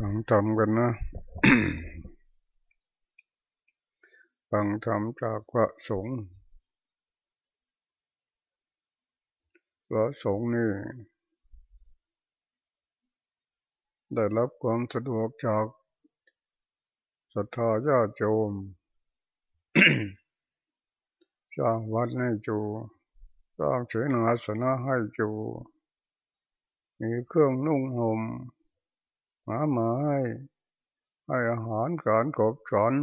ลองทำกันนะฟังธรรมจากพระสงฆ์พระสงฆ์นี่ ได้รับความสะดวกจากศรัทธาญาติโยมสร้างวัดให้จูสร้างเสนาสนะให้จูมีเครื่องนุ่งห่ม หาหมาให้ให้อาหารการกบฉัน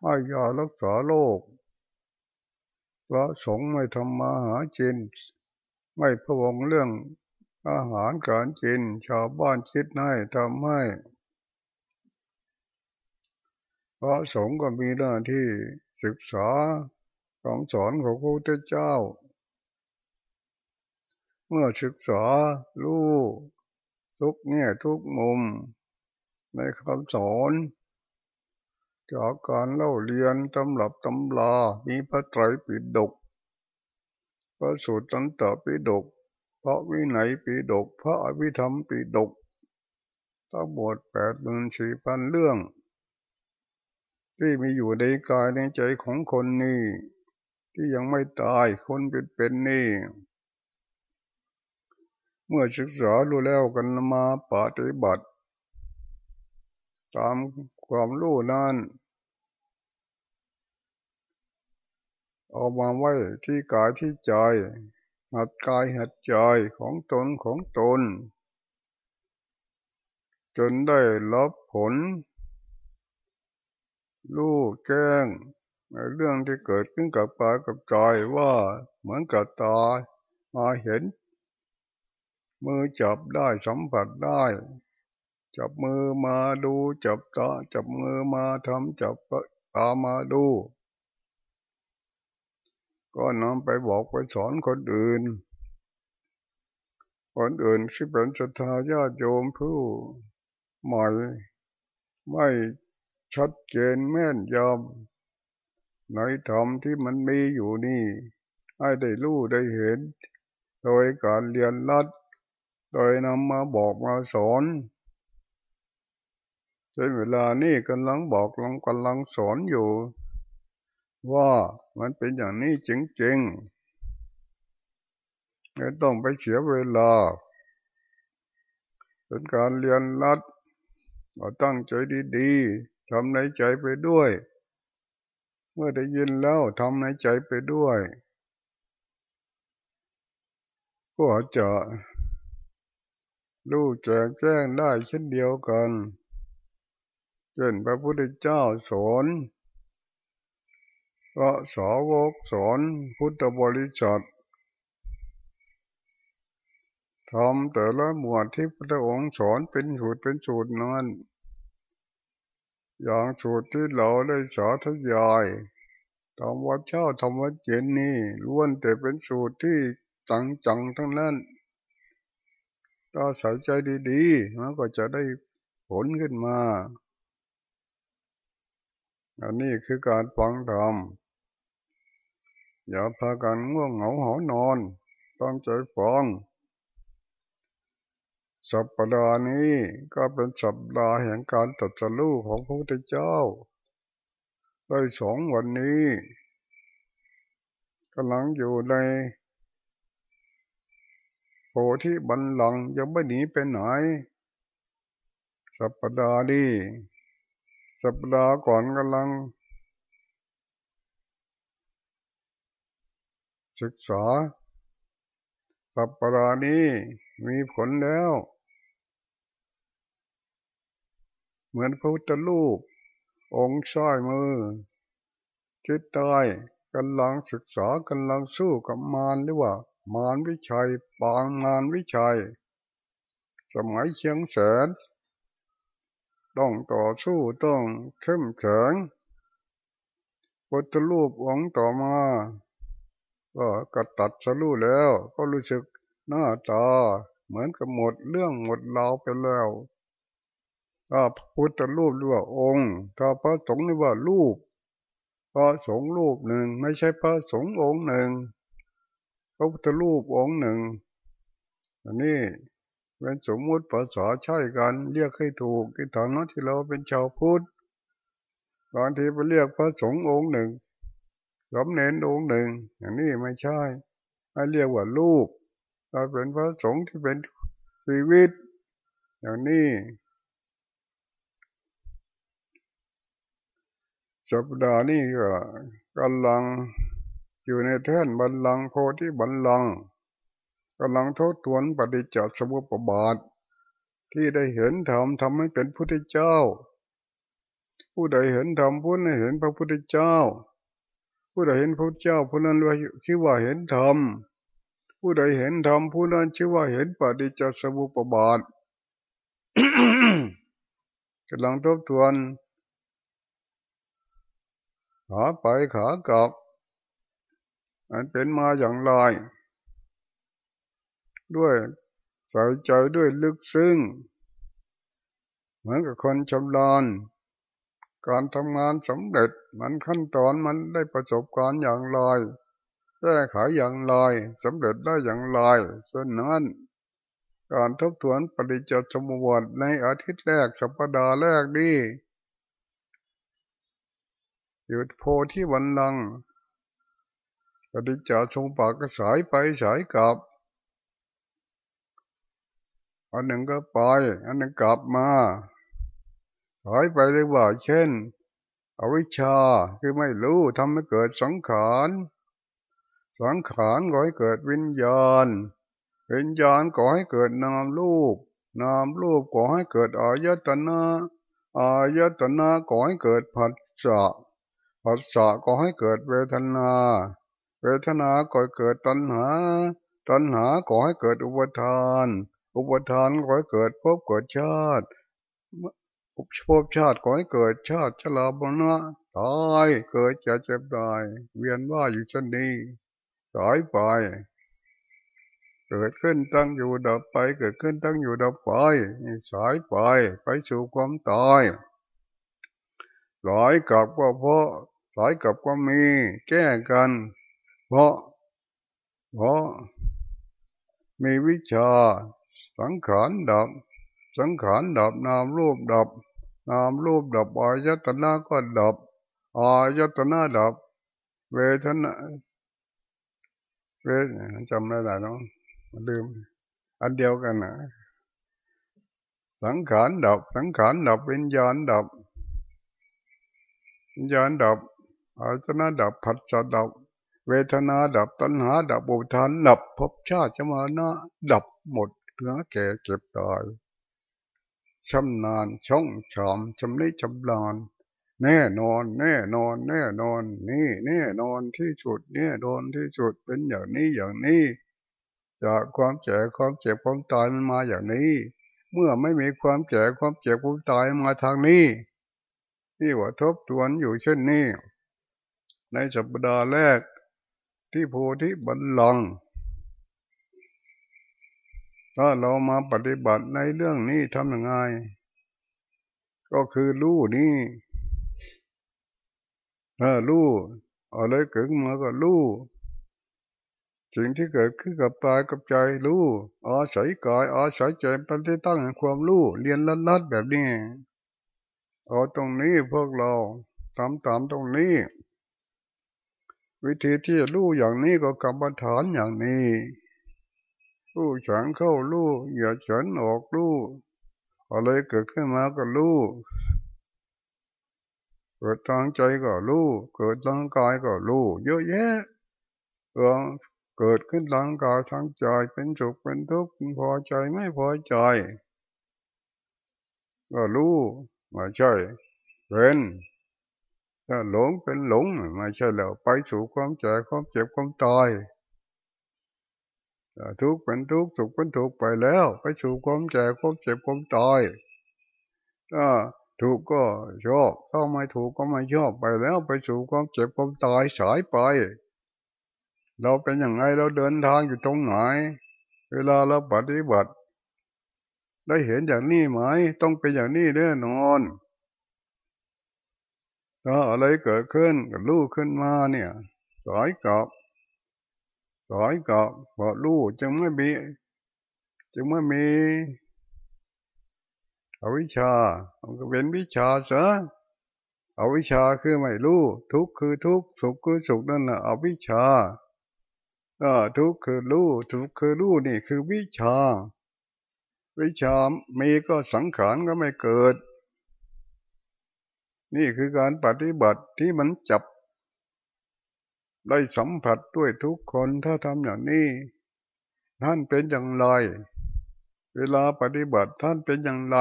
ให้ยารักษาโรคพระสงฆ์ไม่ทำมาหาจินไม่พะวงเรื่องอาหารการกินชาวบ้านคิดให้ทำให้พระสงฆ์ก็มีหน้าที่ศึกษาคำสอนของพระพุทธเจ้า เมื่อศึกษารู้ ทุกเนี่ยทุกมุมในคำสอนจากการเล่าเรียนตำรับตำลามีพระไตรปิฎกพระสูตรตันตปิฎกพระวินัยปิฎกพระอภิธรรมปิฎกทั้งหมดแปดหมื่นสี่พันเรื่อง ที่มีอยู่ในกายในใจของคนนี้ ที่ยังไม่ตายคนเป็นเป็นนี่ เมื่อศึกษารู้แล้วกันมาปฏิบัติ ตามความรู้นั้นเอามาไว้ที่กายที่ใจ หัดกายหัดใจของตนของตน จนได้รับผล รู้แจ้งเรื่องที่เกิดขึ้นกับกายกับใจว่าเหมือนกับตามาเห็น มือจับได้สัมผัสได้ จับมือมาดูจับตาจับมือมาทำจับตามาดู ก็นำไปบอกไปสอนคนอื่น คนอื่นที่เป็นศรัทธาญาติโยมผู้ใหม่ไม่ชัดเจนแม่นยำในธรรมที่มันมีอยู่นี่ ให้ได้รู้ได้เห็น โดยการเรียนรัด โดยนำมาบอกมาสอนในเวลานี้กำลังบอกกำลังกำลังสอนอยู่ ว่ามันเป็นอย่างนี้จริงๆไม่ต้องไปเสียเวลา เป็นการเรียนรัดเราตั้งใจดีๆทำในใจไปด้วย เมื่อได้ยินแล้วทำในใจไปด้วย ก็จะ รู้แจ้งแจ้งได้เช่นเดียวกันเช่นพระพุทธเจ้าสอนพระสาวกสอนพุทธบริษัททำแต่ละหมวดที่พระองค์สอนเป็นสูตรเป็นสูตรนั้นอย่างสูตรที่เราได้สาธยายทำวัดเช้าทำวัดเย็นนี่ล้วนแต่เป็นสูตรที่จังๆทั้งนั้น ถ้าใส่ใจดีๆมันก็จะได้ผลขึ้นมา อันนี้คือการฟังธรรม อย่าพากันง่วงเหงาหอนอน ต้องใจฟังสัปดาห์นี้ก็เป็นสัปดาห์แห่งการตัดสู้ของพระพุทธเจ้า ได้สองวันนี้กำลังอยู่ใน โพธิบันลังยังไม่หนีไปไหน สัปดาห์นี้สัปดาห์ก่อนกำลัง ศึกษา สัปดาห์นี้มีผลแล้ว เหมือนพระพุทธรูปองค์ซ้ายมือทิศใต้กำลังศึกษากำลังสู้กับมารหรือว่า มารวิชัยปางมารวิชัย สมัยเชียงแสน ต้องต่อสู้ต้องเข้มแข็งพุทธรูปองต่อมา ก็กระตัดสรู้แล้ว ก็รู้สึกหน้าตาเหมือนกับหมดเรื่องหมดราวไปแล้วถ้าพุทธรูปเรียกว่าองค์ ถ้าพระสงฆ์เรียกว่ารูป พระสงฆ์รูปหนึ่งไม่ใช่พระสงฆ์องค์หนึ่ง ระพุทธรูปองค์หนึ่ง อันนี้เป็นสมมุติภาษาใช่กันเรียกให้ถูกที่ฐานะที่เราเป็นชาวพุทธบางทีไปเรียกพระสงฆ์องค์หนึ่งสมเน้นองค์หนึ่ง อย่างนี้ไม่ใช่ให้เรียกว่าลูกเราเป็นพระสงฆ์ที่เป็นชีวิต อย่างนี้สัปดาห์นี้ก็กำลัง อยู่ในแท่นบัลลังโพธิบัลลังกำลังทบทวนปฏิจจสมุปบาท ที่ได้เห็นธรรมทำให้เป็นพุทธเจ้า ผู้ใดเห็นธรรมผู้นั้นเห็นพระพุทธเจ้า ผู้ใดเห็นพระเจ้าผู้นั้นว่าชื่อว่าเห็นธรรมผู้ใดเห็นธรรมผู้นั้นชื่อว่าเห็นปฏิจจสมุปบาทกำลังทบทวนขาไปขากลับ มันเป็นมาอย่างไร ด้วยใส่ใจด้วยลึกซึ้งเหมือนกับคนชำนาญการทำงานสำเร็จมันขั้นตอนมันได้ประสบการณ์อย่างไรแก้ไขอย่างไรสำเร็จได้อย่างไรฉะนั้นการทบทวนปฏิจจสมุปบาทในอาทิตย์แรกสัปดาห์แรกนี้อยู่โพที่วันลัง ปฏิจจสมุปบาทก็สายไปสายกลับ อันหนึ่งก็ไป อันหนึ่งกลับมาสายไปเลยว่า เช่น อวิชชาคือไม่รู้ทำให้เกิดสังขารสังขารก่อให้เกิดวิญญาณ วิญญาณก่อให้เกิดนามรูป นามรูปก่อให้เกิดอายตนะอายตนะก่อให้เกิดผัสสะผัสสะก่อให้เกิดเวทนา เวทนาก่อเกิดตัณหา ตัณหาก่อให้เกิดอุปทาน อุปทานก่อให้เกิดภพเกิดชาติภพชาติก่อให้เกิดชาติชราบนะตายเกิดจะเจ็บตาย เวียนว่าอยู่เช่นนี้สายไป เกิดขึ้นตั้งอยู่ดับไป เกิดขึ้นตั้งอยู่ดับไปสายไปไปสู่ความตายหลายกับก็เพราะหลายกับก็มี แก้กัน เพราะ เพราะ มีวิชา สังขารดับ สังขารดับนามรูปดับ นามรูปดับอายตนะก็ดับอายตนะดับ เวทนาเวทจำได้ไหมน้องลืม อันเดียวกันนะสังขารดับ สังขารดับวิญญาณดับวิญญาณดับอายตนะดับผัสสะดับ เวทนาดับตัณหา ดับบุทานดับภพชาติจมานะ ดับหมดเนื้อแก่เก็บตายชำนาญช่องชอมชำนิชำลานแน่นอน แน่นอน แน่นอน นี่แน่นอนที่สุดแน่นอนที่สุดเป็นอย่างนี้อย่างนี้จากความแก่ความเจ็บความตายมันมาอย่างนี้ เมื่อไม่มีความแก่ความเจ็บความตายมาทางนี้นี่ว่าทบทวนอยู่เช่นนี้ ในสัปดาห์แรก ที่โพธิบัลลังถ้าเรามาปฏิบัติในเรื่องนี้ทำยังไง ก็คือรู้นี่ถ้ารู้อะไรเกิดมาก็รู้สิ่งที่เกิดขึ้นกับกายกับใจรู้อาศัยกายอาศัยใจเป็นที่ตั้งแห่งความรู้เรียนลัดๆแบบนี้เอาตรงนี้พวกเราทำตามตรงนี้ วิธีที่รู้อย่างนี้ก็กรรมฐานอย่างนี้รู้ฉันเข้ารู้อย่าฉันออกรู้อะไรเกิดขึ้นมาก็รู้เกิดทางใจก็รู้เกิดทางกายก็รู้เยอะแยะเออเกิดขึ้นทางกายทางใจเป็นสุขเป็นทุกข์พอใจไม่พอใจ ก็รู้ม่ใช่เป็น ถ้าหลงเป็นหลงไม่ใช่แล้วไปสู่ความแก่ความเจ็บความตายทุกข์เป็นทุกข์สุขเป็นทุกข์ไปแล้ว ไปสู่ความแก่ความเจ็บความตายถ้าถูกก็ชอบถ้าไม่ถูกก็ไม่ชอบไปแล้ว ไปสู่ความเจ็บความตายสายไป เราเป็นอย่างไรเราเดินทางอยู่ตรงไหน เวลาเราปฏิบัติ ได้เห็นอย่างนี้ไหม ต้องเป็นอย่างนี้แน่นอน ถ้าอะไรเกิดขึ้นกับลูกขึ้นมาเนี่ยสายกับสายกับพอลูกจึงไม่มีจึงเมื่อมีอวิชชามันก็เป็นวิชาเสอวิชาคือไม่รู้ ทุกคือทุกสุขคือสุขนั่นแหละอวิชาเออทุกคือรู้ทุกคือรู้นี่คือวิชา วิชามีก็สังขารก็ไม่เกิด นี่คือการปฏิบัติที่มันจับ ได้สัมผัสด้วยทุกคนถ้าทำอย่างนี้ ท่านเป็นอย่างไร เวลาปฏิบัติท่านเป็นอย่างไร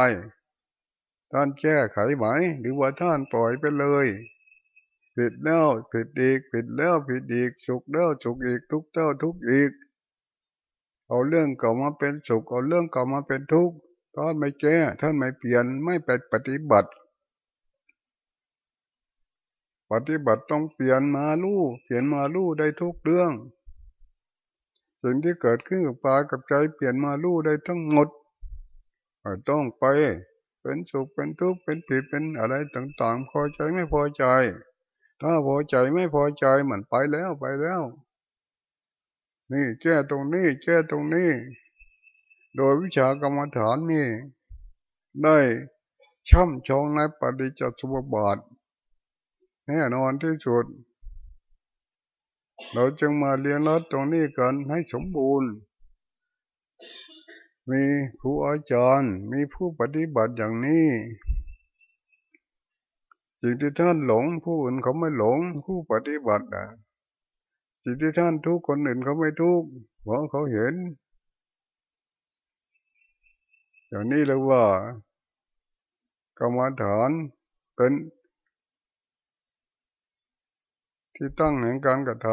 ท่านแก้ไขไหม หรือว่าท่านปล่อยไปเลย ผิดแล้วผิดอีก ผิดแล้วผิดอีก สุขแล้วสุขอีกทุกแล้วทุกอีก เอาเรื่องเก่ามาเป็นสุขเอาเรื่องเก่ามาเป็นทุกข์ท่านไม่แก้ท่านไม่เปลี่ยนไม่ไปปฏิบัติ ปฏิบัติต้องเปลี่ยนมาลู่เปลี่ยนมาลู่ได้ทุกเรื่องสิ่งที่เกิดขึ้นกับปากับใจเปลี่ยนมาลู่ได้ทั้งหมดต้องไปเป็นสุขเป็นทุกข์เป็นผิดเป็นอะไรต่างๆ พอใจไม่พอใจ ถ้าพอใจไม่พอใจมันไปแล้วไปแล้ว นี่แก้ตรงนี้แก้ตรงนี้ โดยวิชากรรมฐานนี่ ได้ช่ำชองในปฏิจจสมุปบาท แน่นอนที่สุด เราจึงมาเรียนรู้ตรงนี้กันให้สมบูรณ์ มีครูอาจารย์ มีผู้ปฏิบัติอย่างนี้สิ่งที่ท่านหลงผู้อื่นเขาไม่หลงผู้ปฏิบัติอะสิ่งที่ท่านทุกคนอื่นเขาไม่ทุกเพราะเขาเห็นอย่างนี้เลยว่ากรรมฐานเป็น ที่ตั้งแห่งการกระท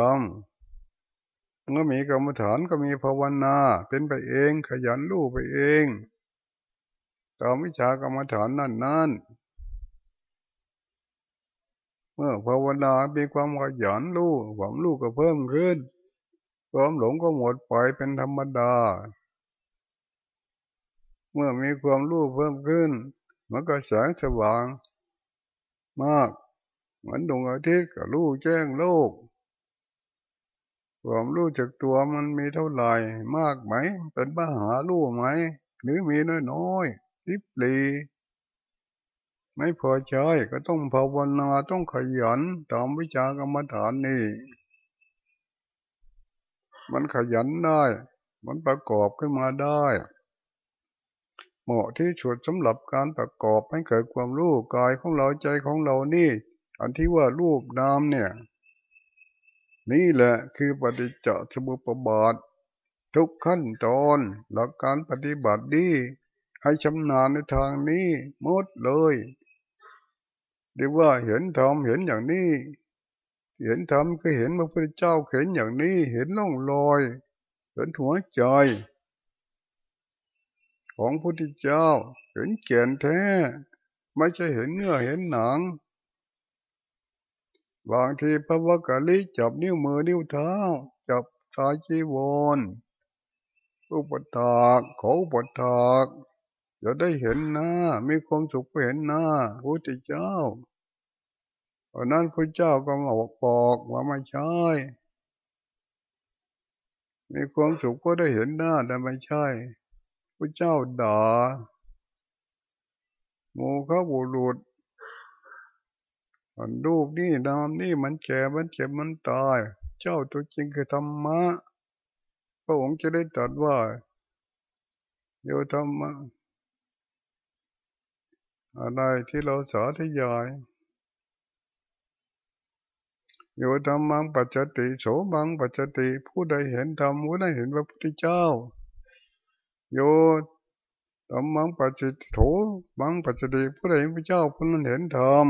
ำเมื่อมีกรรมฐานก็มีภาวนา เป็นไปเองขยันรู้ไปเองตามวิชากรรมฐานนั่นนั่นเมื่อภาวนามีความขยันรู้ความรู้ก็เพิ่มขึ้น ความหลงก็หมดไปเป็นธรรมดา เมื่อมีความรู้เพิ่มขึ้น มันก็แสงสว่างมาก เหมือนดวงอาทิตย์ก็รู้แจ้งโลกความรู้จักตัวมันมีเท่าไหร่มากไหม เป็นปัญหารู้ไหม หรือมีน้อยๆลิบลีไม่พอใจก็ต้องภาวนาต้องขยันตามวิชากรรมฐานนี่ มันขยันได้ มันประกอบขึ้นมาได้ เหมาะที่สุดสำหรับการประกอบให้เกิดความรู้กายของเราใจของเรานี่ อันที่ว่ารูปนามเนี่ย นี่แหละคือปฏิจจสมุปบาท ทุกขั้นตอนหลักการปฏิบัติดีให้ชำนาญในทางนี้หมดเลยเรียกว่าเห็นธรรมเห็นอย่างนี้ เห็นธรรมก็เห็นพระพุทธเจ้าเห็นอย่างนี้ เห็นล่องลอยเห็นหัวใจ ของพระพุทธเจ้า เห็นแก่นแท้ ไม่ใช่เห็นเนื้อเห็นหนัง บางทีพระวกกะลิจับนิ้วมือนิ้วเท้า จับสายจีวรอุปถากขออุปถากจะได้เห็นหน้ามีความสุขไปเห็นหน้าพระเจ้าเพราะนั้นพระเจ้าก็มาบอกว่าไม่ใช่มีความสุขก็ได้เห็นหน้าแต่ไม่ใช่พระเจ้าด่าโมฆะบุรุษ รูปนี่นามนี่มันแก่มันเจ็บมันตาย เจ้าตัวจริงคือธรรมะ พระองค์จะได้ตรัสว่าโยธรรมะ อะไรที่เราสาธยายโยธรรมังปัจจติโสบังปัจจติ ผู้ใดเห็นธรรมผู้ใดเห็นพระพุทธเจ้า โยธรรมังปัจจิโถบังปัจจติผู้ใดเห็นพระเจ้าผู้นั้นเห็นธรรม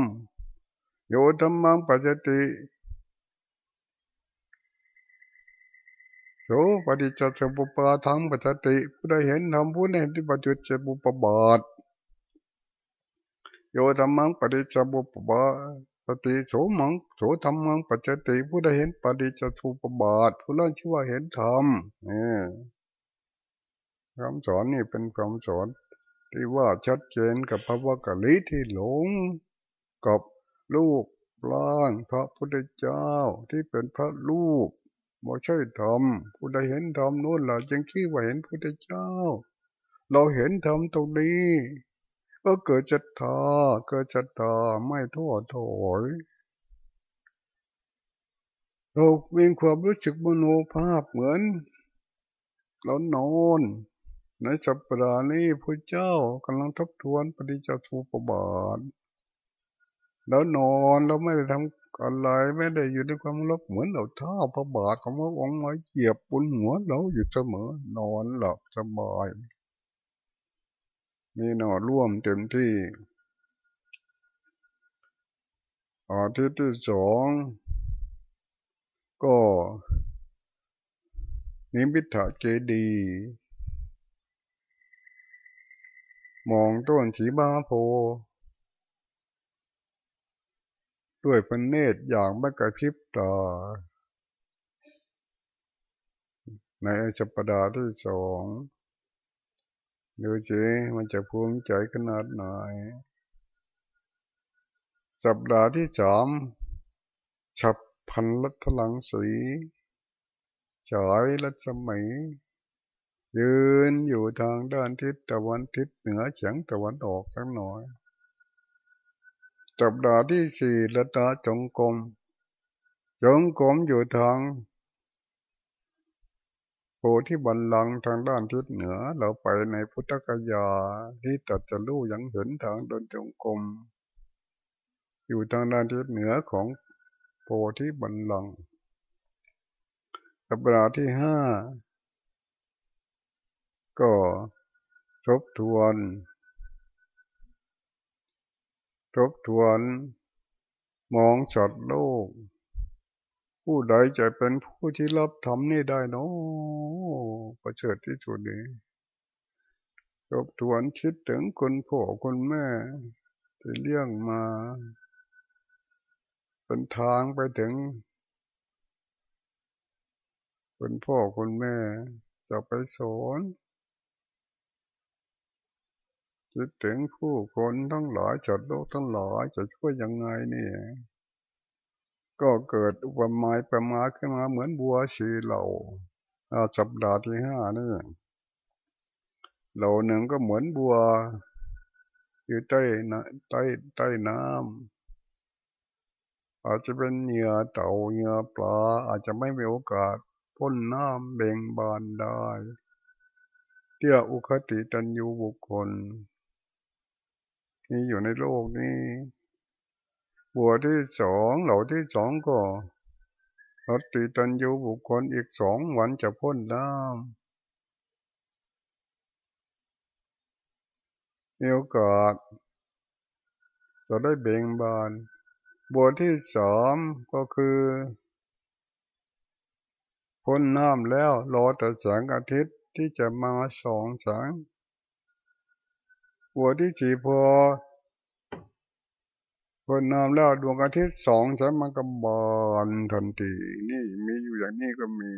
โยธรรมังปัจจติโสปฏิจจสมุปาทังปัจจติผู้ใดเห็นธรรมผู้นั้เห็นที่ปฏิจจสมุปบาทโยธรรมังปฏิจจสมุปบาปฏิโสมังโสธรรมังปัจจติผู้ใดเห็นปฏิจจสมุปบาทผู้นั้นชื่อว่าเห็นธรรมนี่คำสอนนี่เป็นคำสอนที่ว่าชัดเจนกับพระวกะลิที่หลงกับ ลูกล่างพระพุทธเจ้าที่เป็นพระลูกบ่ใช่ธรรมผู้ใดเห็นธรรมนู่นล่ะจึงคิดว่าเห็นพุทธเจ้า เราเห็นธรรมตรงนี้ ก็เกิดจัตตาเกิดจัตตาไม่ท้อถอยเรามีความรู้สึกมโนภาพเหมือนเรานอนในสัปดาห์นี้พระเจ้ากำลังทบทวนปฏิจจสมุปบาท แล้วนอนเราไม่ได้ทำอะไรไม่ได้อยู่ในความลบเหมือนเราเท้าพระบาทของพระองค์มาเหยียบบนหัวเราอยู่เสมอนอนหลับสบายมีหนอร่วมเต็มที่อาทิตย์ที่สองก็นิมิตะเจดี มองต้นสีบาโพ ด้วยพระเนตรอย่างไม่กระพริบตาในสัปดาห์ที่สองดูสิมันจะภูมิใจขนาดไหนสัปดาห์ที่สามฉับพันลัทลังสีฉายลัสมัย ยืนอยู่ทางด้านทิศตะวันทิศเหนือเฉียงตะวันออกสักหน่อย สัปดาห์ที่สี่ละตาจงกรมจงกรมอยู่ทางโพธิบัลลังทางด้านทิศเหนือ เราไปในพุทธกยาที่ตัดจะรู้ยังเห็นทางเดินจงกรมอยู่ทางด้านทิศเหนือของโพธิบัลลังสัปดาห์ที่ห้าก็ทบทวน ทบทวนมองจัดโลก ผู้ใดจะเป็นผู้ที่รับธรรมนี่ได้เนาะประเสริฐที่สุดนี้ทบทวนคิดถึงคนพ่อคนแม่ที่เลี้ยงมา เป็นทางไปถึงคนพ่อคนแม่จะไปสอน คิดถึงผู้คนทั้งหลายจัดโลกทั้งหลายจะช่วยยังไงนี่ ก็เกิดอุปมาประมาขึ้นมาเหมือนบัวสีเหล่าสัปดาที่ห้านี่เหล่าหนึ่งก็เหมือนบัว อยู่ใต้ใต้ใต้น้ำอาจจะเป็นเหยื่อเต่าเหยื่อปลาอาจจะไม่มีโอกาสพ้นน้ำเบ่งบานได้เที่ยอุคติตันยูบุคคล มีอยู่ในโลกนี้บัวที่สองเหล่าที่สองก็รติตันยูบุคคลอีกสองวันจะพ้นน้ำมีโอกาสจะได้เบ่งบานบัวที่สามก็คือ พ้นน้ำแล้วรอแต่แสงอาทิตย์ที่จะมาสองแสง บัวที่สี่พอพ้นน้ำแล้วดวงอาทิตย์สองแสงมันก็บานทันทีนี่มีอยู่อย่างนี้ก็มี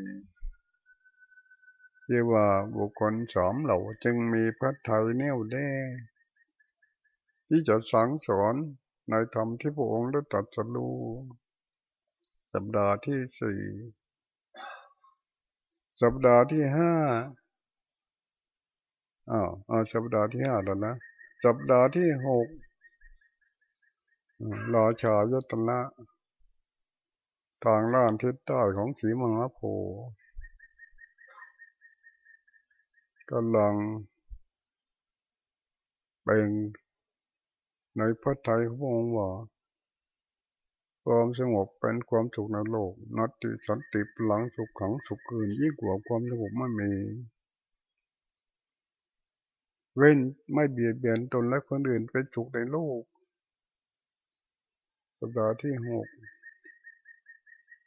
เรียกว่าบุคคลสามเหล่าจึงมีพระไทยแน่วแน่ที่จะสั่งสอนในธรรมที่พระองค์ได้ตรัสรู้สัปดาห์ที่สี่สัปดาห์ที่ห้าอ้าวอสัปดาห์ที่ห้าแล้วนะ สัปดาห์ที่หกลาชายตนะทางล้านทิศใต้ของสีมหาโพธิ์กำลังเป็นในพระไทยของพระองค์ว่าความสงบเป็นความสุขในโลกนัตติสันติพลังสุขขังสุขคืนยิ่งกว่าความสงบไม่มี เว้นไม่เบียดเบียนตนและคนอื่นเป็นสุขในโลกสัปดาห์ที่หก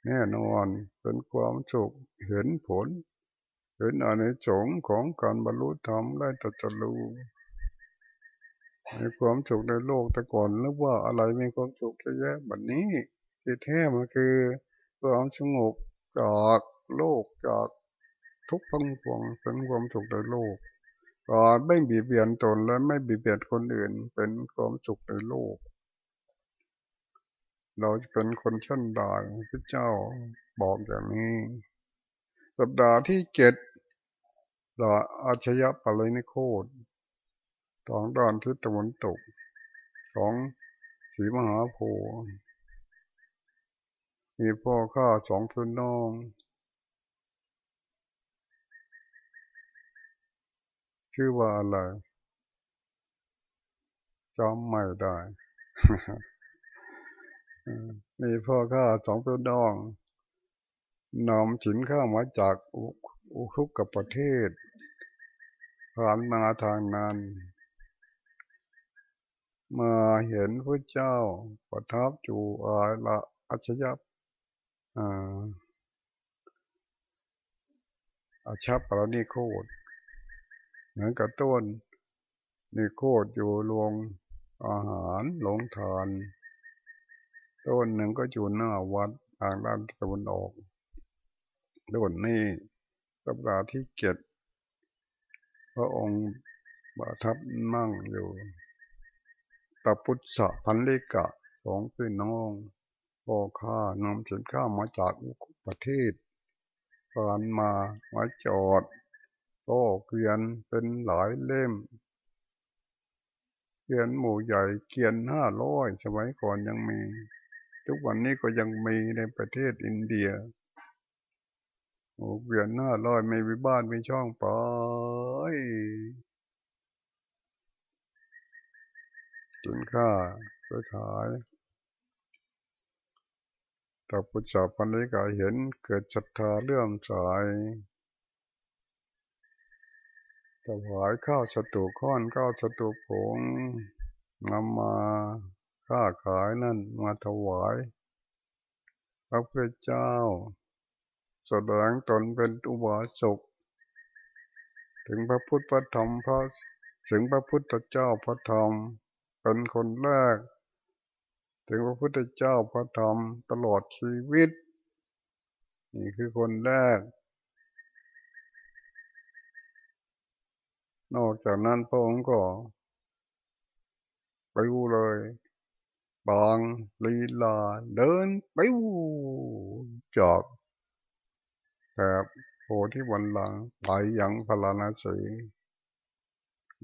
แน่นอนเป็นความสุขเห็นผล เห็นอานิสงส์ของการบรรลุธรรมได้ตัดสู้มีความสุขในโลกแต่ก่อนนึกว่าอะไรมีความสุขเยอะแยะแบบนี้ที่แท้มันคือความสงบจากโลกจากทุกทั้งปวงเป็นความสุขในโลก ก็ไม่บีบเบียนตนและไม่บีบเบียนคนอื่น เป็นความสุขในโลก เราจะเป็นคนเช่นใดพระเจ้าบอกอย่างนี้สัปดาห์ที่เจ็ดดาอาชญะปเลยนิโคตทางด้านทิศตะวันตก ของสีมหาโพธิ์มีพ่อข้าสองพี่น้อง ชื่อว่าอะไรจำไม่ได้มีพ่อข้าสองพี่น้องนำสินข้ามาจากอุทุกกับประเทศ ผ่านมาทางนั้น มาเห็นพระเจ้าประทับอยู่อาละอัจฉริอาชับปรนิโคด เหมือนกับต้นนิโคดอยู่รวงอาหารหลงทาน ต้นหนึ่งก็อยู่หน้าวัดทางด้านตะวันออกต้นนี้สัปดาห์ที่เจ็ดพระองค์ประทับนั่งอยู่ตพุทธะพันลิกะสองพี่น้องพ่อข้านำสินค้ามาจากประเทศผ่านมามาจอด ก็เกียนเป็นหลายเล่ม เกียนหมู่ใหญ่เกียนห้าร้อยสมัยก่อนยังมี ทุกวันนี้ก็ยังมีในประเทศอินเดียหมูเกียนห้าร้อยไม่มีบ้านไมีช่องไปสินค้าไปขายแต่พุทธศาสนาก็เห็นเกิดศรัทธาเลื่อมใส ถวายข้าวสตูข้อนข้าวสตูผงนำมาค้าขายนั่นมาถวาย พระพุทธเจ้า แสดงตนเป็นอุบาสกถึงพระพุทธพระธรรมพระถึงพระพุทธเจ้าพระธรรม เป็นคนแรก ถึงพระพุทธเจ้าพระธรรมตลอดชีวิต นี่คือคนแรก นอกจากนั้นพระองค์ก็ไปวูเลยบางลีลาเดินไปวูจากแบบโพธิวันหลังไปยังพลานาสี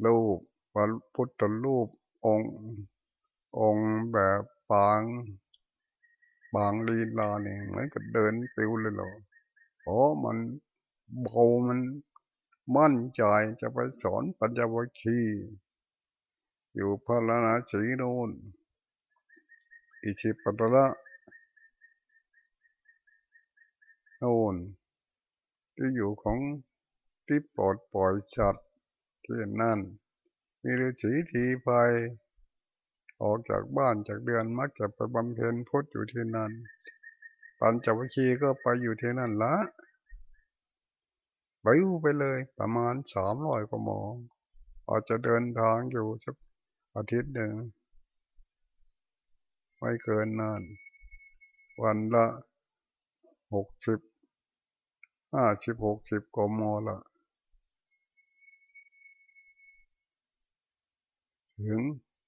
รูปพระพุทธรูปองค์องค์แบบปางบางลีลาเนี่ยเหมือนกับเดินปิวเลยหรอเพราะมันเบามัน มั่นใจจะไปสอนปัญญวัคคีอยู่พระนาสีโนนอิชิปัตระน่นที่อยู่ของที่ปลอดปล่อยสัตว์ที่นั่น มีฤาษีทีไปออกจากบ้านจากเดือนมักจะไปบำเพ็ญพุทธอยู่ที่นั่นปัญจวัคคีย์ก็ไปอยู่ที่นั่นละ ไปอูไปเลย ประมาณสามร้อยกว่าหมออาจจะเดินทางอยู่สักอาทิตย์หนึ่งไม่เกินนั่นวันละหกสิบห้าสิบหกสิบกมละถึง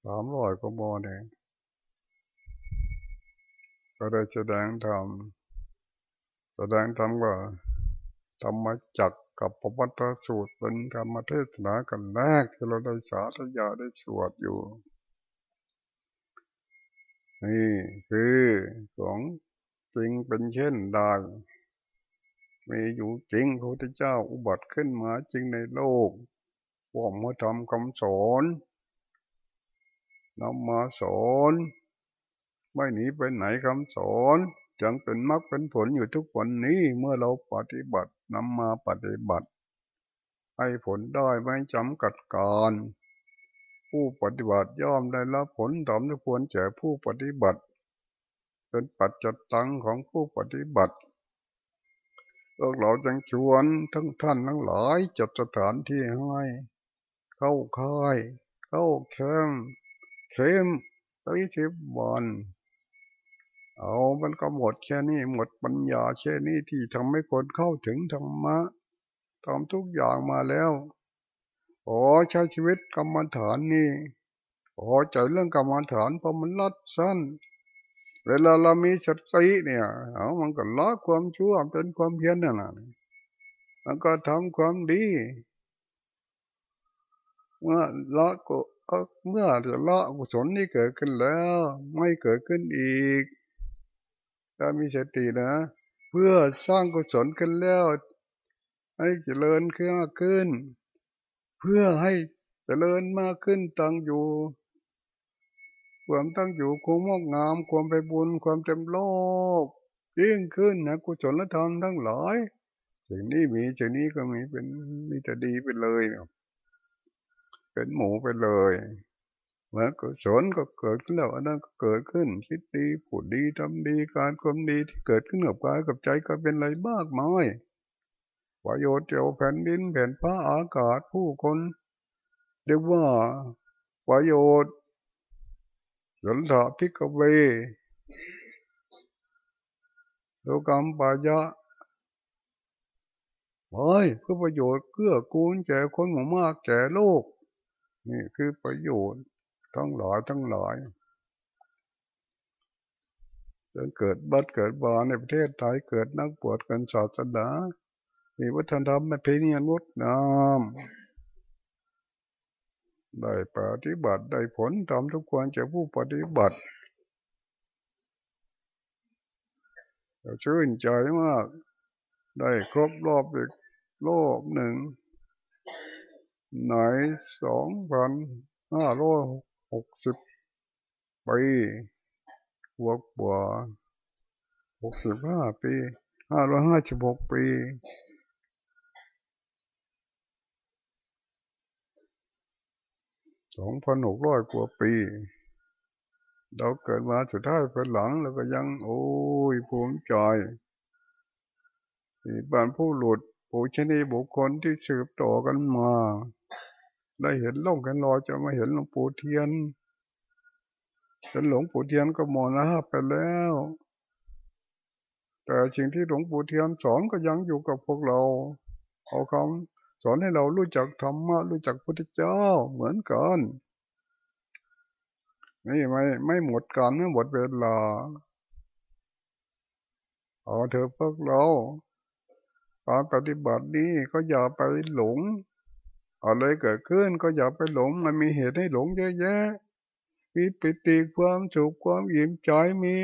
สามร้อยกมเนี่ยก็ได้แสดงธรรมแสดงธรรมว่าธรรมจัก กับปวัตตสูตรเป็นธรรมเทศนากันแรกที่เราได้สาธยาได้สวดอยู่ นี่คือของจริงเป็นเช่นใดมีอยู่จริงพระพุทธเจ้าอุบัติขึ้นมาจริงในโลกว่ามาทำคำสอนนำมาสอน ไม่หนีไปไหนคำสอน จังเป็นมรรคเป็นผลอยู่ทุกวันนี้เมื่อเราปฏิบัตินำมาปฏิบัติ ให้ผลได้ไม่จำกัดการ ผู้ปฏิบัติย่อมได้รับผลตามที่ควรแก่ผู้ปฏิบัติ เป็นปัจจตังของผู้ปฏิบัติพวกเราจังชวนทั้งท่านทั้งหลายจัดสถานที่ให้ เข้าค่าย เข้าแคมเข้มไปสิบวัน เอามันก็หมดแค่นี้หมดปัญญาแค่นี้ที่ทำให้คนเข้าถึงธรรมะทำทุกอย่างมาแล้วขอใช้ชีวิตกรรมฐานนี่ขอใจเรื่องกรรมฐานเพราะมันลัดสั้น เวลาเรามีสติเนี่ยเอามันก็ละความชั่วเป็นความเพียรนั่นแหละมันก็ทำความดี เมื่อละก็เมื่อจะละกุศลนี่เกิดขึ้นแล้ว ไม่เกิดขึ้นอีก ถ้ามีสตินะ เพื่อสร้างกุศลขึ้นแล้ว ให้เจริญขึ้นมากขึ้น เพื่อให้เจริญมากขึ้นตั้งอยู่ ความตั้งอยู่ความงอกงาม ความไปบุญความเต็มโลกยิ่งขึ้นนะกุศลธรรมทั้งหลายสิ่งนี้มีสิ่งนี้ก็มีเป็นมีแต่ดีไปเลยเป็นหมูไปเลย มื่อกุศลก็เกิดขึ้นแล้วอันนั้นก็เกิดขึ้น คิดดีพูดดีทำดีการความดีที่เกิดขึ้นกับกายกับใจก็เป็นอะไรมากมายประโยชน์เจ้าแผ่นดินแผ่นฟ้าอากาศผู้คนเรียกว่าประโยชน์สนทพิกเวโลกรรมปายะไปเพื่อประโยชน์เพื่อกูลแก่คนหมู่มากแก่โลก นี่คือประโยชน์ ทั้งหลายทั้งหลายจนเกิดบัดเกิดบาในประเทศไทยเกิดนักบวชกันศาสนามีวัฒนธรรมในเพณีงดงามได้ปฏิบัติได้ผลตามทุกควรจะผู้ปฏิบัติชื่นใจมาก ได้ครบรอบอีกโลกหนึ่ง ไหนสองพันห้าร้อย หกสิบปีบวกบวหกสิบห้าปีห้าร้อยห้าสิบหกปีสองพันหกร้อยกว่าปี เราเกิดมาสุดท้ายเป็นหลังแล้วก็ยัง โอ้ยภูมิใจบ้านผู้หลุดผู้ชนีบุคคลที่สืบต่อกันมา ได้เห็นล่องกันรอยจะมาเห็นหลวงปู่เทียนจนหลวงปู่เทียนก็มรณะไปแล้ว แต่สิ่งที่หลวงปู่เทียนสอนก็ยังอยู่กับพวกเรา เอาคำสอนให้เรารู้จักธรรมะรู้จักพุทธเจ้าเหมือนกันนี่ไม่ไม่หมดการไม่หมดเวลาเอาเถอะพวกเราการปฏิบัตินี้ก็อย่าไปหลง อะไรเกิดขึ้นก็อย่าไปหลง มันมีเหตุให้หลงเยอะแยะมีปิติความสุขความยิ้มใจมี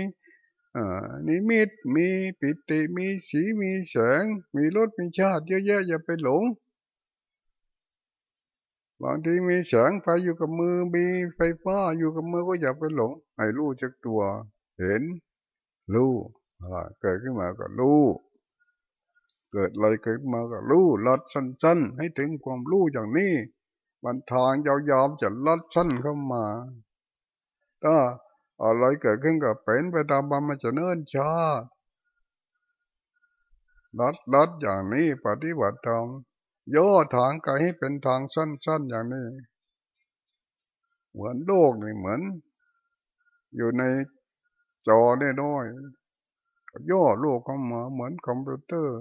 อ่านิมิตมีปิติมีสีมีแสง มีรสมีชาติเยอะแยะอย่าไปหลงบางทีมีแสงไฟอยู่กับมือมีไฟฟ้าอยู่กับมือก็อย่าไปหลงให้รู้จักตัว เห็นรู้เกิดขึ้นมาก็รู้ เกิดอะไรเกิดมาก็รู้ลัดสั้น ๆ ให้ถึงความรู้อย่างนี้มันทางยาวๆจะลัดสั้นเข้ามา ถ้าอะไรเกิดขึ้นก็เป็นไปตามบามันจะเนิ่นช้าลัดลัดอย่างนี้ปฏิบัติธรรมย่อทางไกลให้เป็นทางสั้น ๆ อย่างนี้ เหมือนโลกนี่เหมือน อยู่ในจอได้น้อยย่อโลกเข้ามาเหมือนคอมพิวเตอร์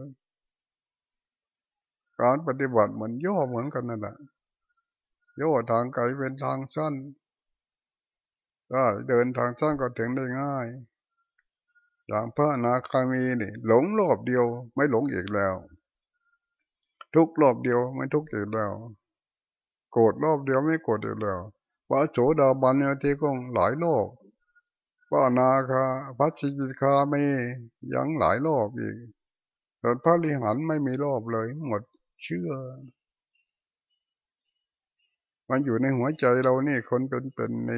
การปฏิบัติเหมือนย่อเหมือนกันนั่นแหละย่อทางไกลเป็นทางสั้นก็เดินทางสั้นก็ถึงได้ง่ายอย่างพระนาคามีนี่ หลงรอบเดียวไม่หลงอีกแล้ว ทุกรอบเดียวไม่ทุกอีกแล้ว โกรธรอบเดียวไม่โกรธอีกแล้วว่าโสดาบันเนี่ยที่ก็หลายรอบว่านาคาพัชิกิคาไม่ยังหลายรอบอีกแต่พระลิหันไม่มีรอบเลยหมด เชื่อ มันอยู่ในหัวใจเรานี่คนเป็นเป็นใน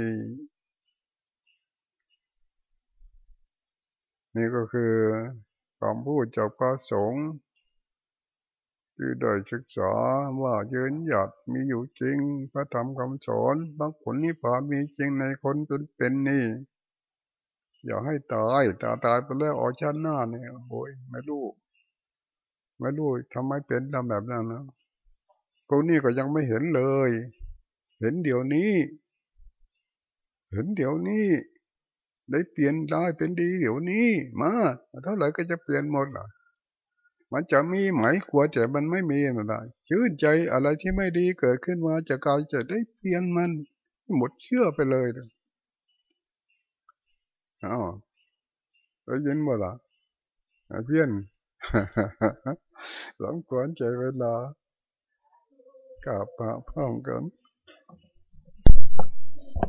นี่ก็คือคำพูดจากพระสงฆ์ที่ได้ศึกษาว่ายืนหยัดมีอยู่จริง พระธรรมคำสอนบางผลนิพพานมีจริงในคนเป็นเป็นนี่ อย่าให้ตายตาตายไปแล้วออกชาติหน้าเนี่ยโอ้ยไม่รู้ ไม่รู้ทำไมเป็นทำแบบนั้นนะพวกนี้ก็ยังไม่เห็นเลย เห็นเดี๋ยวนี้ เห็นเดี๋ยวนี้ ได้เปลี่ยนได้เป็นดีเดี๋ยวนี้ มาเท่าไหร่ก็จะเปลี่ยนหมดล่ะมันจะมีไหมกลัวแต่มันไม่มีนะได้ชื่นใจอะไรที่ไม่ดีเกิดขึ้นมาจะกลายจะได้เปลี่ยนมัน หมดเชื่อไปเลยอ๋อได้ยินบ่ล่ะเพี้ยน หลังควรใจเวลากับมาพร้อมกัน